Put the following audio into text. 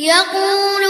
يقول